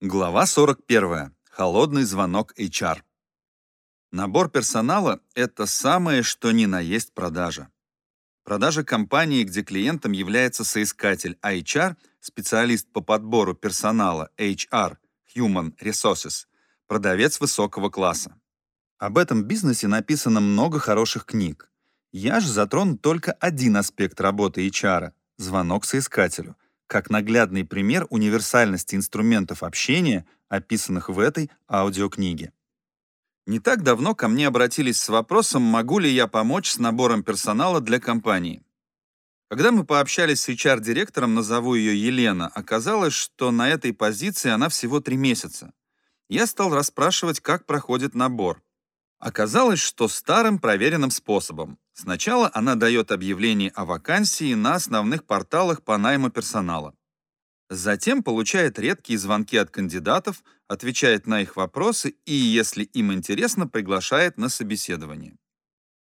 Глава 41. Холодный звонок HR. Набор персонала – это самое, что ни на есть продажа. Продажа компании, где клиентом является соискатель, а HR – специалист по подбору персонала HR – Human Resources – продавец высокого класса. Об этом бизнесе написано много хороших книг. Я же затрону только один аспект работы HR – звонок соискателю – как наглядный пример универсальности инструментов общения, описанных в этой аудиокниге. Не так давно ко мне обратились с вопросом, могу ли я помочь с набором персонала для компании. Когда мы пообщались с HR-директором, назову ее Елена, оказалось, что на этой позиции она всего три месяца. Я стал расспрашивать, как проходит набор. Оказалось, что старым проверенным способом. Сначала она дает объявление о вакансии на основных порталах по найму персонала. Затем получает редкие звонки от кандидатов, отвечает на их вопросы и, если им интересно, приглашает на собеседование.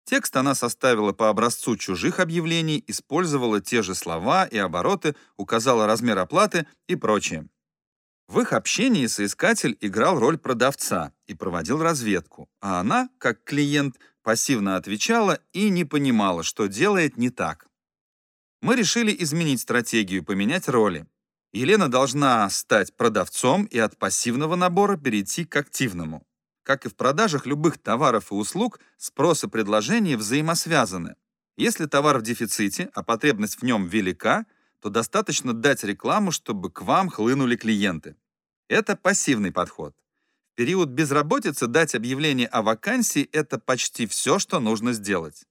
Текст она составила по образцу чужих объявлений, использовала те же слова и обороты, указала размер оплаты и прочее. В их общении соискатель играл роль продавца и проводил разведку, а она, как клиент, пассивно отвечала и не понимала, что делает не так. Мы решили изменить стратегию, поменять роли. Елена должна стать продавцом и от пассивного набора перейти к активному. Как и в продажах любых товаров и услуг, спрос и предложение взаимосвязаны. Если товар в дефиците, а потребность в нем велика – то достаточно дать рекламу, чтобы к вам хлынули клиенты. Это пассивный подход. В период безработицы дать объявление о вакансии – это почти все, что нужно сделать.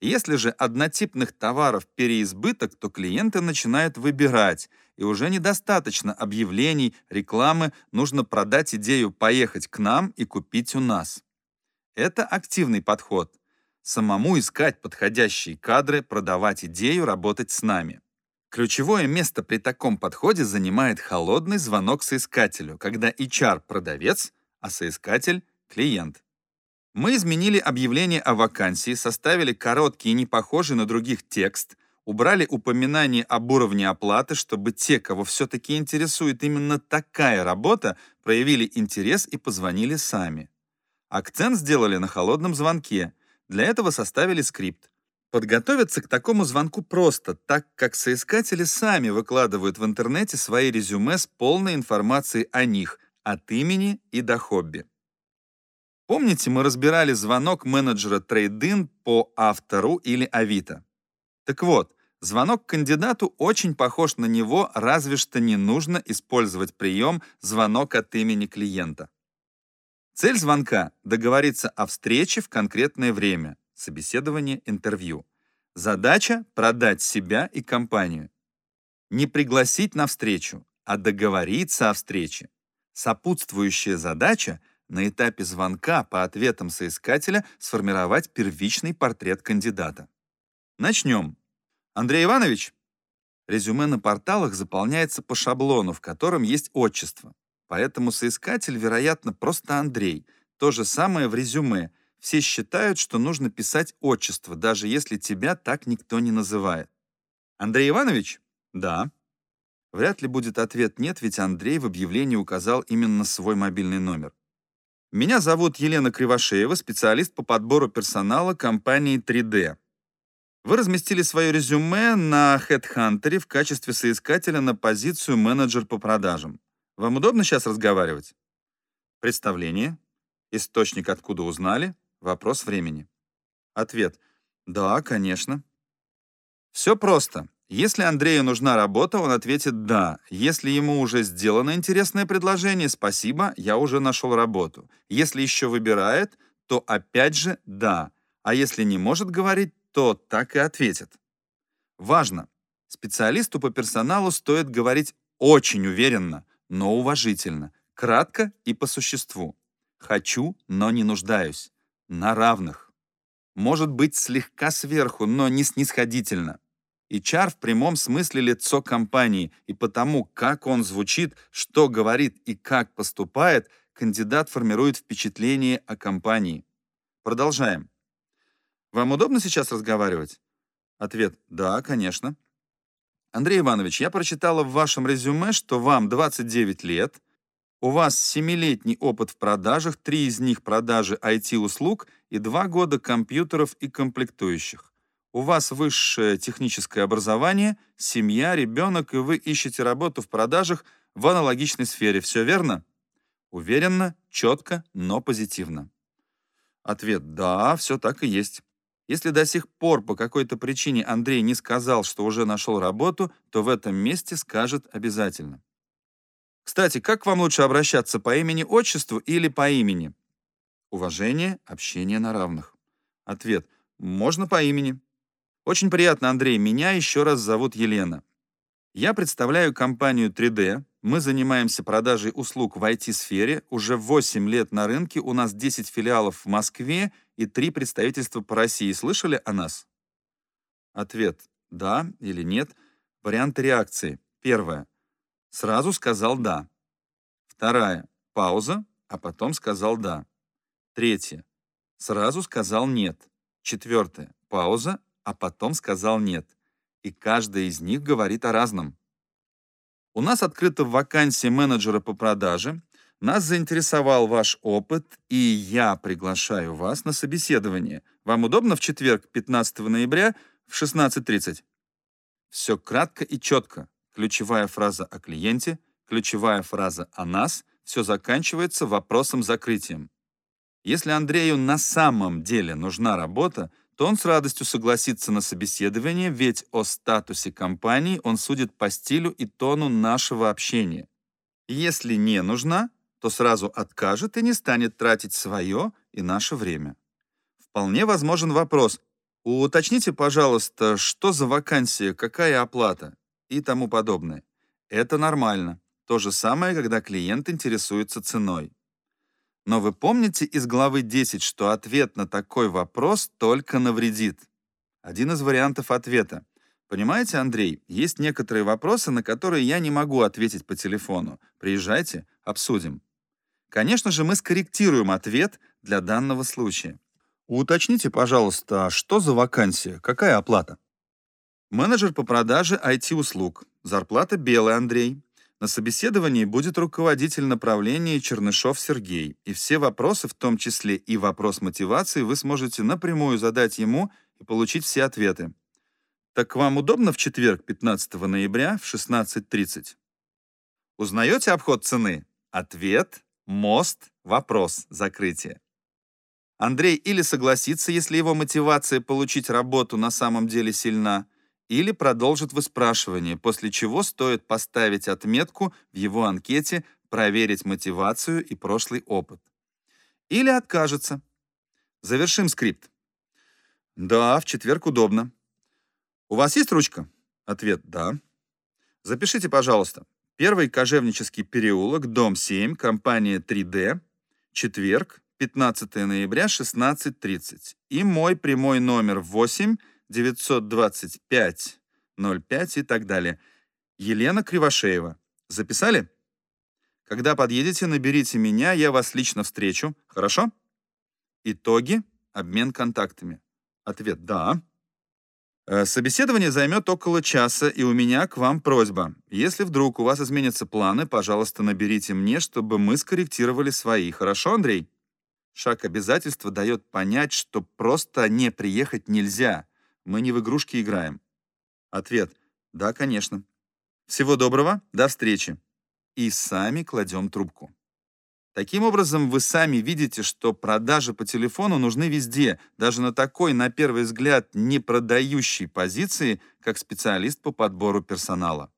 Если же однотипных товаров переизбыток, то клиенты начинают выбирать, и уже недостаточно объявлений, рекламы, нужно продать идею поехать к нам и купить у нас. Это активный подход. Самому искать подходящие кадры, продавать идею, работать с нами. Ключевое место при таком подходе занимает холодный звонок соискателю, когда HR – продавец, а соискатель – клиент. Мы изменили объявление о вакансии, составили короткий и не похожий на других текст, убрали упоминание об уровне оплаты, чтобы те, кого все-таки интересует именно такая работа, проявили интерес и позвонили сами. Акцент сделали на холодном звонке. Для этого составили скрипт. Подготовиться к такому звонку просто, так как соискатели сами выкладывают в интернете свои резюме с полной информацией о них, от имени и до хобби. Помните, мы разбирали звонок менеджера трейдин по автору или Авито? Так вот, звонок кандидату очень похож на него, разве что не нужно использовать прием «звонок от имени клиента». Цель звонка — договориться о встрече в конкретное время, собеседование, интервью. Задача — продать себя и компанию. Не пригласить на встречу, а договориться о встрече. Сопутствующая задача — на этапе звонка по ответам соискателя сформировать первичный портрет кандидата. Начнем. Андрей Иванович? Резюме на порталах заполняется по шаблону, в котором есть отчество. Поэтому соискатель, вероятно, просто Андрей. То же самое в резюме — все считают, что нужно писать отчество, даже если тебя так никто не называет. Андрей Иванович? Да. Вряд ли будет ответ «нет», ведь Андрей в объявлении указал именно свой мобильный номер. Меня зовут Елена Кривошеева, специалист по подбору персонала компании 3D. Вы разместили свое резюме на HeadHunter в качестве соискателя на позицию менеджер по продажам. Вам удобно сейчас разговаривать? Представление. Источник откуда узнали? Вопрос времени. Ответ. Да, конечно. Все просто. Если Андрею нужна работа, он ответит «да». Если ему уже сделано интересное предложение, спасибо, я уже нашел работу. Если еще выбирает, то опять же «да». А если не может говорить, то так и ответит. Важно. Специалисту по персоналу стоит говорить очень уверенно, но уважительно, кратко и по существу. Хочу, но не нуждаюсь на равных. Может быть, слегка сверху, но не снисходительно. Чар в прямом смысле лицо компании, и потому, как он звучит, что говорит и как поступает, кандидат формирует впечатление о компании. Продолжаем. Вам удобно сейчас разговаривать? Ответ «Да, конечно». Андрей Иванович, я прочитала в вашем резюме, что вам 29 лет, У вас семилетний опыт в продажах, три из них продажи IT-услуг и два года компьютеров и комплектующих. У вас высшее техническое образование, семья, ребенок, и вы ищете работу в продажах в аналогичной сфере. Все верно? Уверенно, четко, но позитивно. Ответ «Да, все так и есть». Если до сих пор по какой-то причине Андрей не сказал, что уже нашел работу, то в этом месте скажет обязательно. Кстати, как к вам лучше обращаться, по имени-отчеству или по имени? Уважение, общение на равных. Ответ. Можно по имени. Очень приятно, Андрей. Меня еще раз зовут Елена. Я представляю компанию 3D. Мы занимаемся продажей услуг в IT-сфере. Уже 8 лет на рынке. У нас 10 филиалов в Москве и 3 представительства по России. Слышали о нас? Ответ. Да или нет. Варианты реакции. Первое. Сразу сказал «да». Вторая — пауза, а потом сказал «да». Третье. Сразу сказал «нет». Четвертое — пауза, а потом сказал «нет». И каждая из них говорит о разном. У нас открыта вакансия менеджера по продаже. Нас заинтересовал ваш опыт, и я приглашаю вас на собеседование. Вам удобно в четверг, 15 ноября в 16.30? Все кратко и четко. Ключевая фраза о клиенте, ключевая фраза о нас, все заканчивается вопросом закрытием. Если Андрею на самом деле нужна работа, то он с радостью согласится на собеседование, ведь о статусе компании он судит по стилю и тону нашего общения. Если не нужна, то сразу откажет и не станет тратить свое и наше время. Вполне возможен вопрос. Уточните, пожалуйста, что за вакансия, какая оплата? И тому подобное. Это нормально. То же самое, когда клиент интересуется ценой. Но вы помните из главы 10, что ответ на такой вопрос только навредит? Один из вариантов ответа. Понимаете, Андрей, есть некоторые вопросы, на которые я не могу ответить по телефону. Приезжайте, обсудим. Конечно же, мы скорректируем ответ для данного случая. Уточните, пожалуйста, что за вакансия, какая оплата? Менеджер по продаже IT-услуг. Зарплата белый Андрей. На собеседовании будет руководитель направления Чернышов Сергей, и все вопросы, в том числе и вопрос мотивации, вы сможете напрямую задать ему и получить все ответы. Так вам удобно в четверг, 15 ноября в 16.30? Узнаете обход цены? Ответ, мост, вопрос, закрытие. Андрей или согласится, если его мотивация получить работу на самом деле сильна, или продолжит выспрашивание, после чего стоит поставить отметку в его анкете «Проверить мотивацию и прошлый опыт». Или откажется. Завершим скрипт. Да, в четверг удобно. У вас есть ручка? Ответ «да». Запишите, пожалуйста. Первый кожевнический переулок, дом 7, компания 3D, четверг, 15 ноября, 16.30. И мой прямой номер 8 925 05 и так далее. Елена Кривошеева. Записали? Когда подъедете, наберите меня, я вас лично встречу. Хорошо? Итоги. Обмен контактами. Ответ «да». Э, собеседование займет около часа, и у меня к вам просьба. Если вдруг у вас изменятся планы, пожалуйста, наберите мне, чтобы мы скорректировали свои. Хорошо, Андрей? Шаг обязательства дает понять, что просто не приехать нельзя. Мы не в игрушки играем. Ответ. Да, конечно. Всего доброго, до встречи. И сами кладем трубку. Таким образом, вы сами видите, что продажи по телефону нужны везде, даже на такой, на первый взгляд, не продающей позиции, как специалист по подбору персонала.